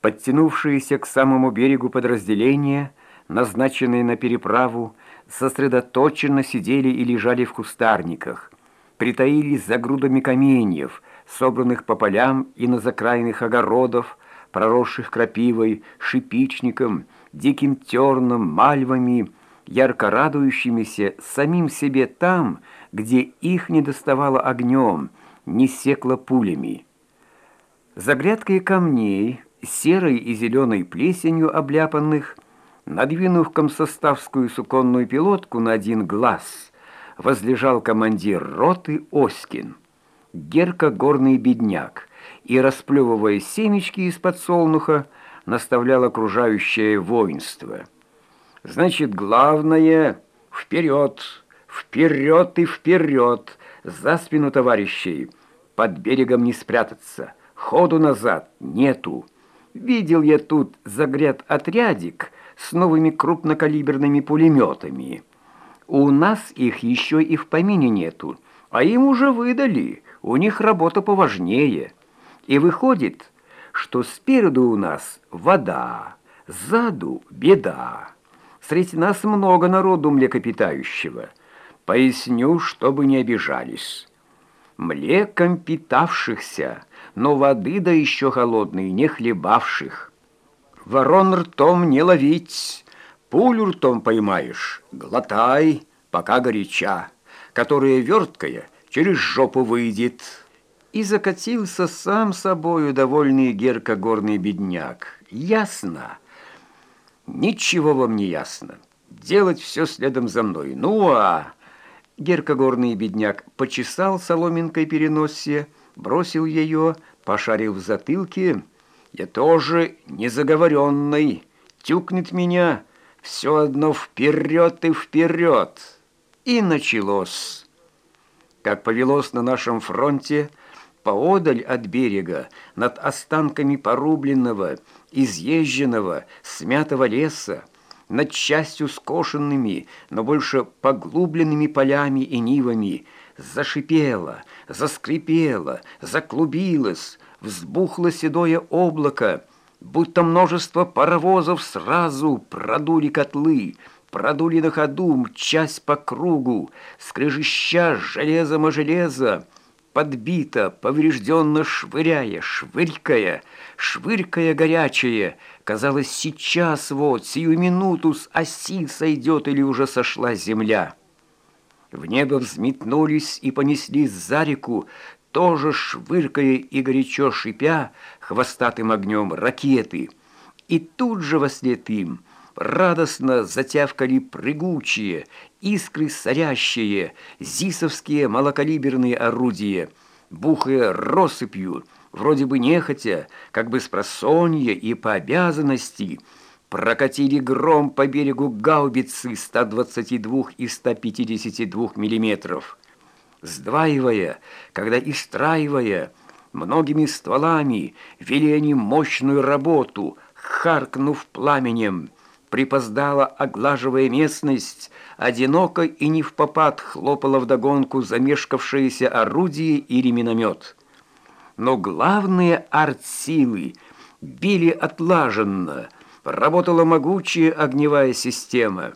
Подтянувшиеся к самому берегу подразделения, назначенные на переправу, сосредоточенно сидели и лежали в кустарниках, притаились за грудами каменьев, собранных по полям и на закраинах огородов, проросших крапивой, шипичником, диким терном, мальвами, ярко радующимися самим себе там, где их не доставало огнем, не секло пулями. За грядкой камней, серой и зеленой плесенью обляпанных, надвинув комсоставскую суконную пилотку на один глаз, возлежал командир роты Оскин, Герка горный бедняк, и, расплевывая семечки из подсолнуха, наставлял окружающее воинство. «Значит, главное — вперед, вперед и вперед, за спину товарищей, под берегом не спрятаться, ходу назад нету». Видел я тут загряд отрядик с новыми крупнокалиберными пулеметами. У нас их еще и в помине нету, а им уже выдали, у них работа поважнее. И выходит, что спереду у нас вода, сзаду беда. Среди нас много народу млекопитающего. Поясню, чтобы не обижались. Млеком питавшихся – но воды да еще холодной, не хлебавших. Ворон ртом не ловить, пулю ртом поймаешь, глотай, пока горяча, которая верткая через жопу выйдет. И закатился сам собою довольный Герка горный бедняк. Ясно? Ничего вам не ясно. Делать все следом за мной. Ну а... Герка горный бедняк почесал соломинкой переносие, бросил ее, пошарил в затылке. Я тоже незаговоренный, тюкнет меня, все одно вперед и вперед. И началось. Как повелось на нашем фронте, поодаль от берега, над останками порубленного, изъезженного, смятого леса, над частью скошенными, но больше поглубленными полями и нивами, зашипело, заскрипело, заклубилось, взбухло седое облако, будто множество паровозов сразу продули котлы, продули на ходу, мчась по кругу, скрежеща железом о железо, подбито, поврежденно швыряя, швырькая, швырькая горячее. Казалось, сейчас вот, сию минуту с оси сойдет или уже сошла земля. В небо взметнулись и понеслись за реку, тоже швыркая и горячо шипя хвостатым огнем ракеты. И тут же вослед им радостно затявкали прыгучие, искры сорящие, зисовские малокалиберные орудия, бухая россыпью, вроде бы нехотя, как бы с просонья и по обязанности – прокатили гром по берегу гаубицы 122 и 152 миллиметров, сдваивая, когда истраивая, многими стволами вели они мощную работу, харкнув пламенем, припоздала, оглаживая местность, одиноко и не в попад хлопала вдогонку замешкавшееся орудие или миномет. Но главные артсилы били отлаженно – Работала могучая огневая система.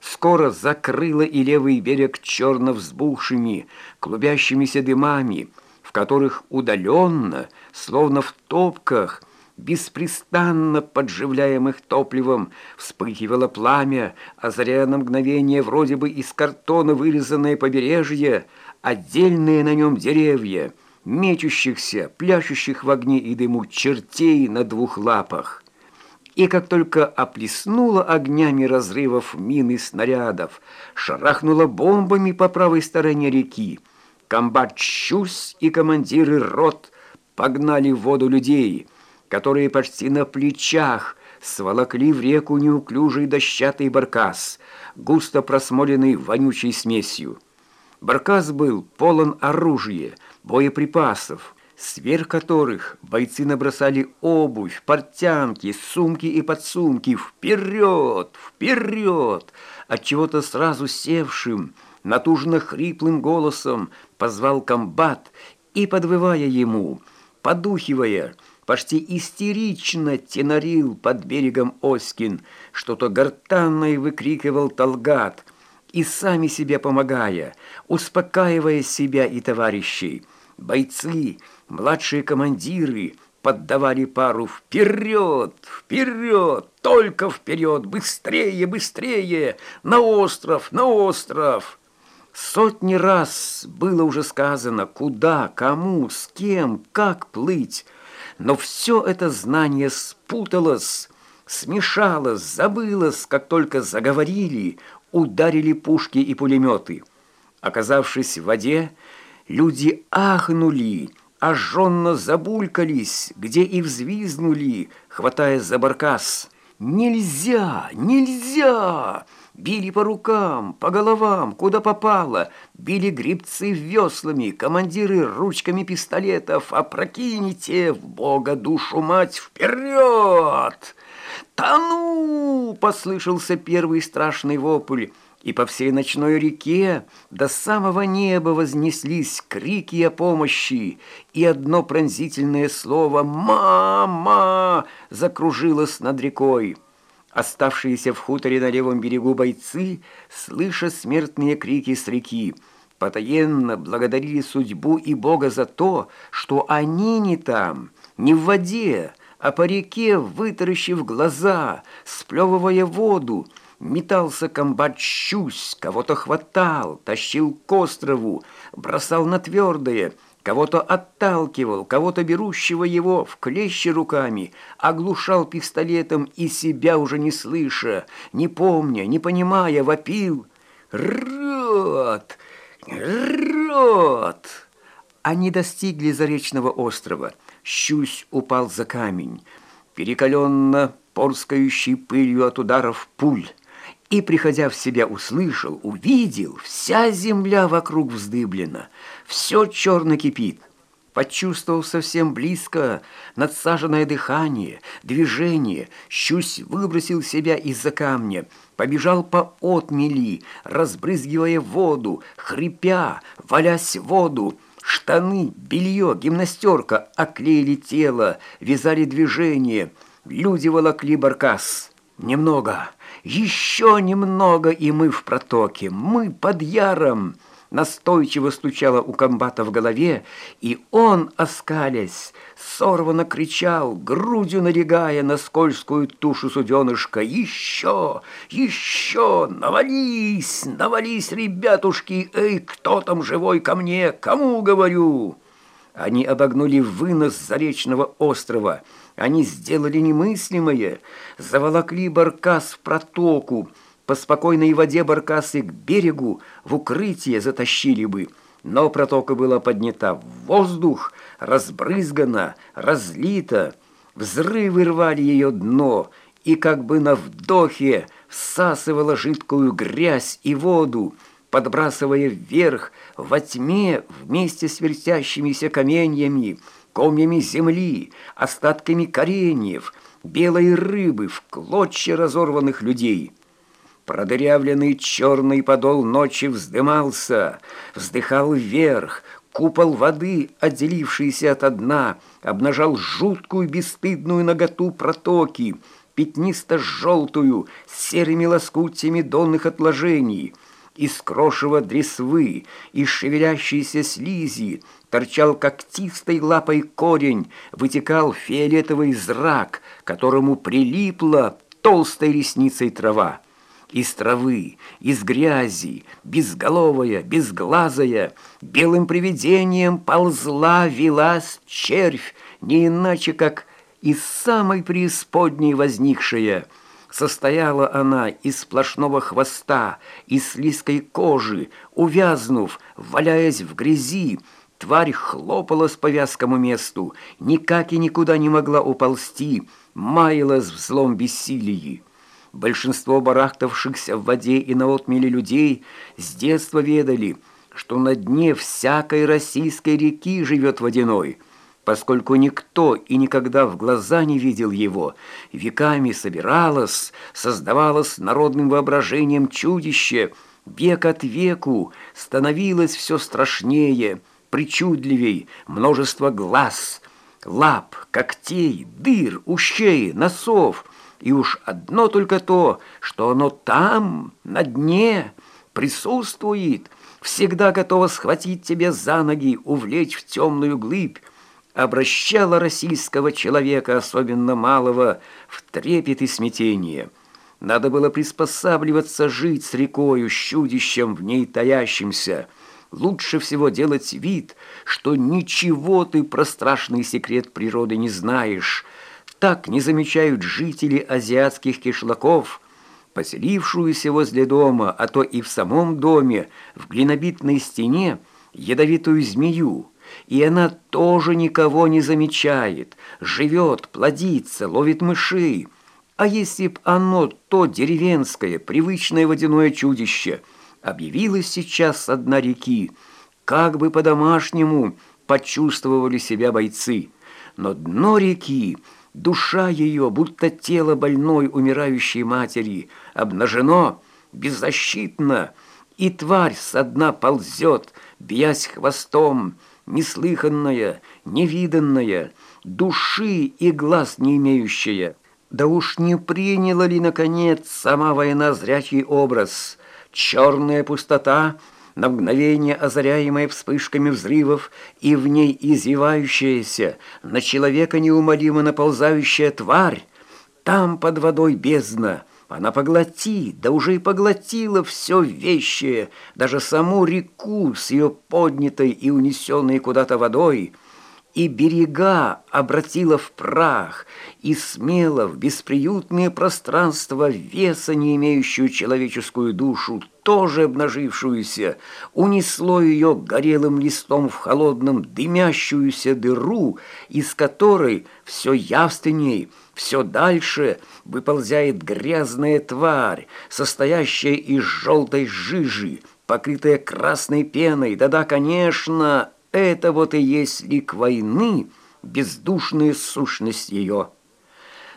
Скоро закрыла и левый берег черно взбухшими, клубящимися дымами, в которых удаленно, словно в топках, беспрестанно подживляемых топливом, вспыхивало пламя, озаряя на мгновение вроде бы из картона вырезанное побережье, отдельные на нем деревья, мечущихся, пляшущих в огне и дыму чертей на двух лапах и как только оплеснула огнями разрывов мин и снарядов, шарахнула бомбами по правой стороне реки, комбат Щусь и командиры рот погнали в воду людей, которые почти на плечах сволокли в реку неуклюжий дощатый баркас, густо просмоленный вонючей смесью. Баркас был полон оружия, боеприпасов, сверх которых бойцы набросали обувь, портянки, сумки и подсумки. Вперед! Вперед! От чего-то сразу севшим, натужно хриплым голосом позвал комбат и, подвывая ему, подухивая, почти истерично тенорил под берегом Оськин, что-то гортанно и выкрикивал Талгат, и сами себе помогая, успокаивая себя и товарищей. Бойцы, младшие командиры поддавали пару «Вперед! Вперед! Только вперед! Быстрее! Быстрее! На остров! На остров!» Сотни раз было уже сказано, куда, кому, с кем, как плыть, но все это знание спуталось, смешалось, забылось, как только заговорили, ударили пушки и пулеметы. Оказавшись в воде, люди ахнули, ожженно забулькались, где и взвизнули, хватая за баркас. «Нельзя! Нельзя!» Били по рукам, по головам, куда попало. Били грибцы веслами, командиры ручками пистолетов. Опрокините в Бога душу мать вперед! «Тону!» — послышался первый страшный вопль. И по всей ночной реке до самого неба вознеслись крики о помощи, и одно пронзительное слово «Мама!» закружилось над рекой. Оставшиеся в хуторе на левом берегу бойцы, слыша смертные крики с реки, потаенно благодарили судьбу и Бога за то, что они не там, не в воде, а по реке, вытаращив глаза, сплевывая воду, метался комбат щусь, кого-то хватал, тащил к острову, бросал на твердое, Кого-то отталкивал, кого-то берущего его в клещи руками, оглушал пистолетом и себя уже не слыша, не помня, не понимая, вопил «Рот! Рот!» Они достигли Заречного острова. Щусь упал за камень, перекаленно порскающий пылью от ударов пуль и, приходя в себя, услышал, увидел, вся земля вокруг вздыблена, все черно кипит. Почувствовал совсем близко надсаженное дыхание, движение, щусь выбросил себя из-за камня, побежал по отмели, разбрызгивая воду, хрипя, валясь в воду, Штаны, белье, гимнастерка оклеили тело, вязали движение. Люди волокли баркас. Немного, еще немного, и мы в протоке. Мы под яром. Настойчиво стучало у комбата в голове, и он, оскалясь, сорвано кричал, грудью налегая на скользкую тушу суденышка. «Еще! Еще! Навались! Навались, ребятушки! Эй, кто там живой ко мне? Кому говорю?» Они обогнули вынос Заречного острова. Они сделали немыслимое. Заволокли баркас в протоку. По спокойной воде баркасы к берегу в укрытие затащили бы. Но протока была поднята в воздух, разбрызгана, разлита. Взрывы рвали ее дно, и как бы на вдохе всасывала жидкую грязь и воду, подбрасывая вверх во тьме вместе с вертящимися каменьями, комьями земли, остатками кореньев, белой рыбы в клочья разорванных людей. Продырявленный черный подол ночи вздымался, вздыхал вверх, купол воды, отделившийся от дна, обнажал жуткую бесстыдную наготу протоки, пятнисто-желтую, с серыми лоскутями донных отложений — из крошева дресвы, из шевелящейся слизи торчал когтистой лапой корень, вытекал фиолетовый зрак, которому прилипла толстой ресницей трава. Из травы, из грязи, безголовая, безглазая, белым привидением ползла, велась червь, не иначе, как из самой преисподней возникшая — Состояла она из сплошного хвоста, из слизкой кожи, увязнув, валяясь в грязи, тварь хлопалась по вязкому месту, никак и никуда не могла уползти, маялась в злом бессилии. Большинство барахтавшихся в воде и на отмеле людей с детства ведали, что на дне всякой российской реки живет водяной – поскольку никто и никогда в глаза не видел его, веками собиралось, создавалось народным воображением чудище, век от веку становилось все страшнее, причудливей, множество глаз, лап, когтей, дыр, ущей, носов. И уж одно только то, что оно там, на дне, присутствует, всегда готово схватить тебя за ноги, увлечь в темную глыбь, обращало российского человека, особенно малого, в трепет и смятение. Надо было приспосабливаться жить с рекою, с чудищем в ней таящимся – Лучше всего делать вид, что ничего ты про страшный секрет природы не знаешь. Так не замечают жители азиатских кишлаков, поселившуюся возле дома, а то и в самом доме, в глинобитной стене, ядовитую змею. И она тоже никого не замечает, живет, плодится, ловит мышей. А если б оно, то деревенское, привычное водяное чудище – объявилась сейчас одна реки. Как бы по-домашнему почувствовали себя бойцы. Но дно реки, душа ее, будто тело больной умирающей матери, обнажено, беззащитно, и тварь со дна ползет, бьясь хвостом, неслыханная, невиданная, души и глаз не имеющая. Да уж не приняла ли, наконец, сама война зрячий образ – черная пустота, на мгновение озаряемая вспышками взрывов, и в ней извивающаяся, на человека неумолимо наползающая тварь, там под водой бездна, она поглотит, да уже и поглотила все вещее, даже саму реку с ее поднятой и унесенной куда-то водой — и берега обратила в прах, и смело в бесприютные пространства веса, не имеющую человеческую душу, тоже обнажившуюся, унесло ее горелым листом в холодном дымящуюся дыру, из которой все явственней, все дальше выползает грязная тварь, состоящая из желтой жижи, покрытая красной пеной. Да-да, конечно, это вот и есть лик войны, бездушная сущность ее.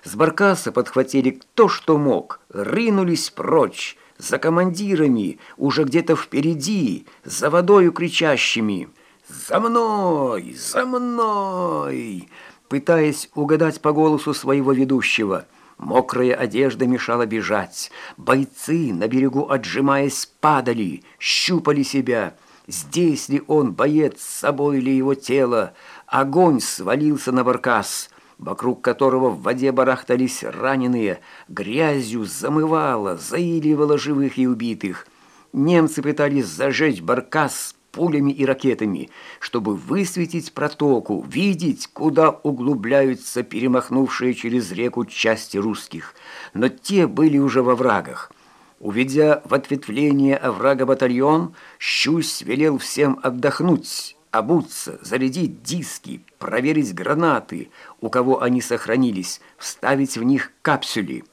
С баркаса подхватили кто что мог, рынулись прочь, за командирами, уже где-то впереди, за водою кричащими «За мной! За мной!» пытаясь угадать по голосу своего ведущего. Мокрая одежда мешала бежать. Бойцы, на берегу отжимаясь, падали, щупали себя – Здесь ли он, боец, с собой ли его тело? Огонь свалился на баркас, вокруг которого в воде барахтались раненые, грязью замывало, заиливало живых и убитых. Немцы пытались зажечь баркас пулями и ракетами, чтобы высветить протоку, видеть, куда углубляются перемахнувшие через реку части русских. Но те были уже во врагах. Увидя в ответвление оврага батальон, Щусь велел всем отдохнуть, обуться, зарядить диски, проверить гранаты, у кого они сохранились, вставить в них капсюли.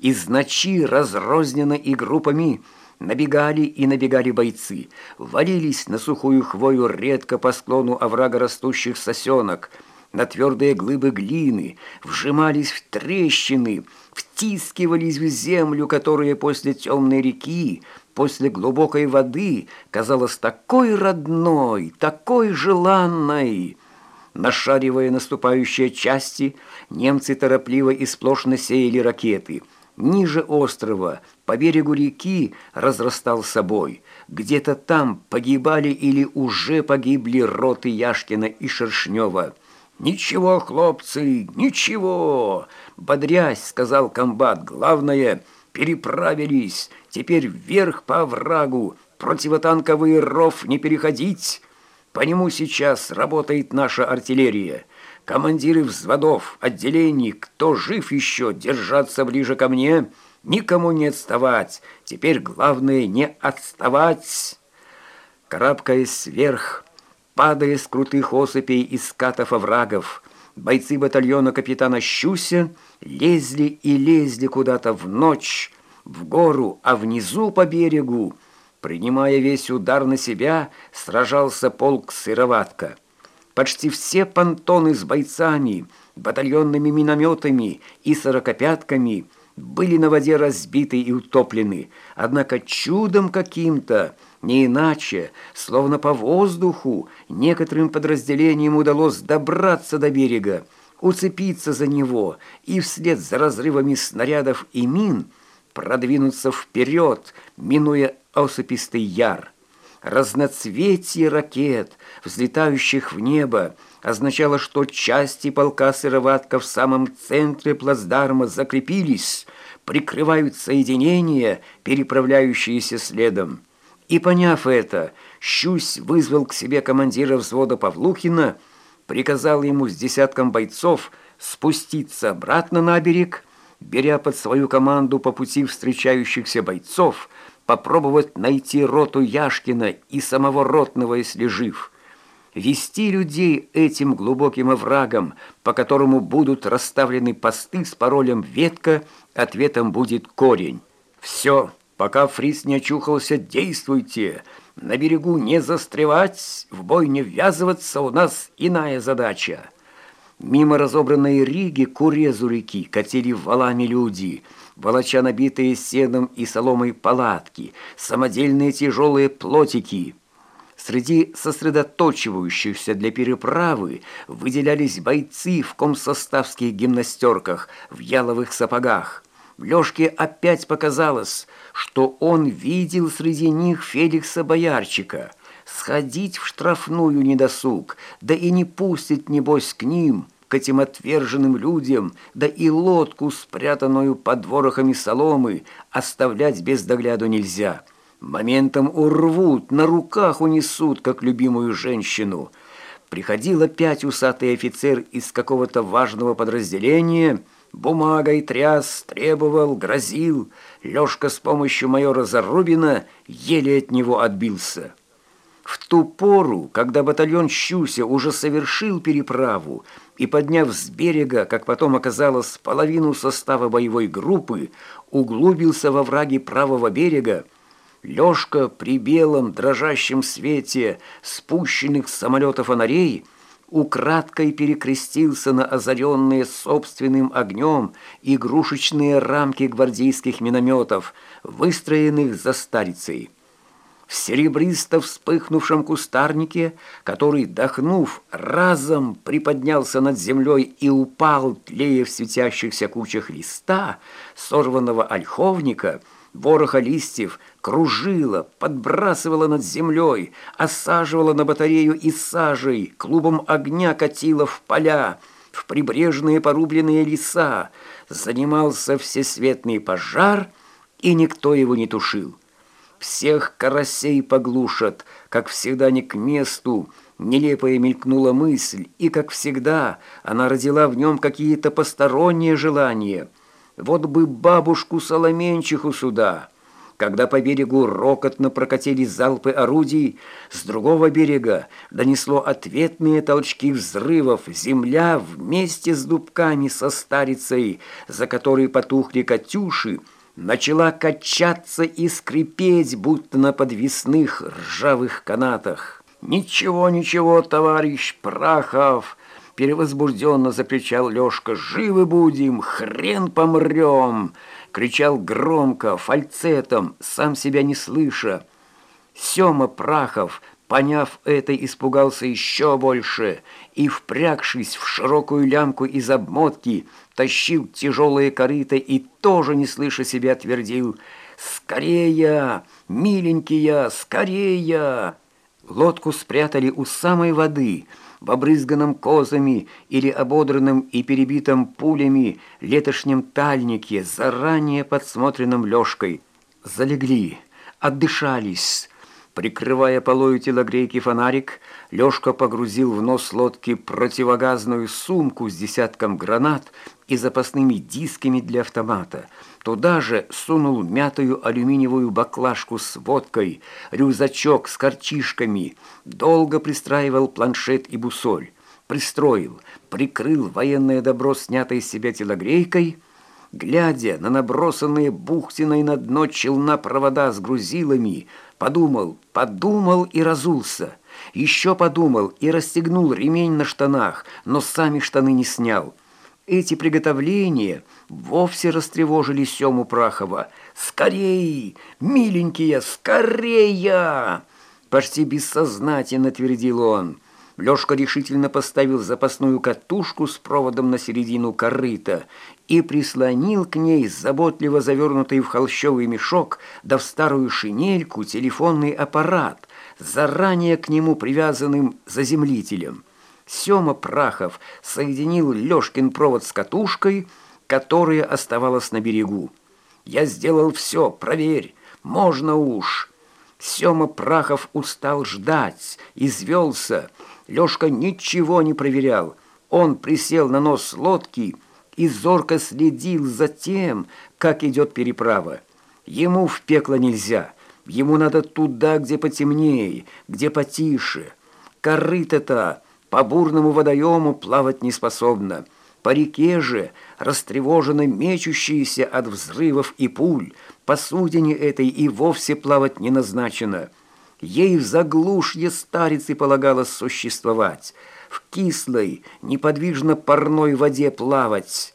Из ночи разрозненно и группами набегали и набегали бойцы, валились на сухую хвою редко по склону оврага растущих сосенок – на твердые глыбы глины, вжимались в трещины, втискивались в землю, которая после темной реки, после глубокой воды казалась такой родной, такой желанной. Нашаривая наступающие части, немцы торопливо и сплошно сеяли ракеты. Ниже острова, по берегу реки, разрастал собой. Где-то там погибали или уже погибли роты Яшкина и Шершнева. «Ничего, хлопцы, ничего!» Бодрясь, сказал комбат. «Главное, переправились. Теперь вверх по врагу. Противотанковый ров не переходить. По нему сейчас работает наша артиллерия. Командиры взводов, отделений, кто жив еще, держаться ближе ко мне. Никому не отставать. Теперь главное не отставать». Карабкаясь вверх, падая с крутых осыпей из скатов оврагов. Бойцы батальона капитана Щуся лезли и лезли куда-то в ночь, в гору, а внизу по берегу, принимая весь удар на себя, сражался полк Сыроватка. Почти все понтоны с бойцами, батальонными минометами и сорокопятками были на воде разбиты и утоплены, однако чудом каким-то Не иначе, словно по воздуху, некоторым подразделениям удалось добраться до берега, уцепиться за него и вслед за разрывами снарядов и мин продвинуться вперед, минуя осыпистый яр. Разноцветие ракет, взлетающих в небо, означало, что части полка сыроватка в самом центре плацдарма закрепились, прикрывают соединения, переправляющиеся следом. И, поняв это, Щусь вызвал к себе командира взвода Павлухина, приказал ему с десятком бойцов спуститься обратно на берег, беря под свою команду по пути встречающихся бойцов, попробовать найти роту Яшкина и самого ротного, если жив. Вести людей этим глубоким оврагом, по которому будут расставлены посты с паролем «Ветка», ответом будет «Корень». Все, пока Фрис не очухался, действуйте. На берегу не застревать, в бой не ввязываться, у нас иная задача. Мимо разобранной Риги к урезу реки катили валами люди – волоча набитые сеном и соломой палатки, самодельные тяжелые плотики. Среди сосредоточивающихся для переправы выделялись бойцы в комсоставских гимнастерках, в яловых сапогах. Лёшке опять показалось, что он видел среди них Феликса Боярчика. Сходить в штрафную недосуг, да и не пустить, небось, к ним – к этим отверженным людям, да и лодку, спрятанную под ворохами соломы, оставлять без догляду нельзя. Моментом урвут, на руках унесут, как любимую женщину. Приходил опять усатый офицер из какого-то важного подразделения, бумагой тряс, требовал, грозил. Лёшка с помощью майора Зарубина еле от него отбился». В ту пору, когда батальон Щуся уже совершил переправу и, подняв с берега, как потом оказалось, половину состава боевой группы, углубился во враги правого берега, Лёшка при белом дрожащем свете спущенных с самолета фонарей украдкой перекрестился на озаренные собственным огнем игрушечные рамки гвардейских минометов, выстроенных за старицей. В серебристо вспыхнувшем кустарнике, который, дохнув, разом приподнялся над землей и упал, тлея в светящихся кучах листа, сорванного ольховника, вороха листьев, кружила, подбрасывала над землей, осаживала на батарею и сажей, клубом огня катила в поля, в прибрежные порубленные леса, занимался всесветный пожар, и никто его не тушил всех карасей поглушат, как всегда не к месту. Нелепая мелькнула мысль, и, как всегда, она родила в нем какие-то посторонние желания. Вот бы бабушку Соломенчиху сюда. Когда по берегу рокотно прокатились залпы орудий, с другого берега донесло ответные толчки взрывов. Земля вместе с дубками со старицей, за которой потухли «Катюши», начала качаться и скрипеть, будто на подвесных ржавых канатах. «Ничего, ничего, товарищ Прахов!» Перевозбужденно закричал Лёшка. «Живы будем! Хрен помрем!» Кричал громко, фальцетом, сам себя не слыша. Сёма Прахов, поняв это, испугался еще больше и, впрягшись в широкую лямку из обмотки, тащил тяжелые корыта и тоже, не слыша себя, твердил «Скорее, миленькие, скорее!» Лодку спрятали у самой воды, в обрызганном козами или ободранном и перебитом пулями летошнем тальнике, заранее подсмотренном Лёшкой. Залегли, отдышались, Прикрывая полою телогрейки фонарик, Лёшка погрузил в нос лодки противогазную сумку с десятком гранат и запасными дисками для автомата. Туда же сунул мятую алюминиевую баклажку с водкой, рюкзачок с корчишками, долго пристраивал планшет и бусоль. Пристроил, прикрыл военное добро, снятое из себя телогрейкой, глядя на набросанные бухтиной на дно челна провода с грузилами, подумал, подумал и разулся. Еще подумал и расстегнул ремень на штанах, но сами штаны не снял. Эти приготовления вовсе растревожили Сему Прахова. «Скорей, миленькие, скорее!» Почти бессознательно твердил он. Лёшка решительно поставил запасную катушку с проводом на середину корыта и прислонил к ней заботливо завернутый в холщовый мешок да в старую шинельку телефонный аппарат, заранее к нему привязанным заземлителем. Сёма Прахов соединил Лёшкин провод с катушкой, которая оставалась на берегу. «Я сделал все, проверь, можно уж». Сёма Прахов устал ждать, извелся, Лёшка ничего не проверял. Он присел на нос лодки и зорко следил за тем, как идет переправа. Ему в пекло нельзя. Ему надо туда, где потемнее, где потише. Корыто-то по бурному водоему плавать не способна. По реке же, растревоженно мечущиеся от взрывов и пуль, посудине этой и вовсе плавать не назначено – Ей в заглушье старицы полагалось существовать, в кислой, неподвижно парной воде плавать.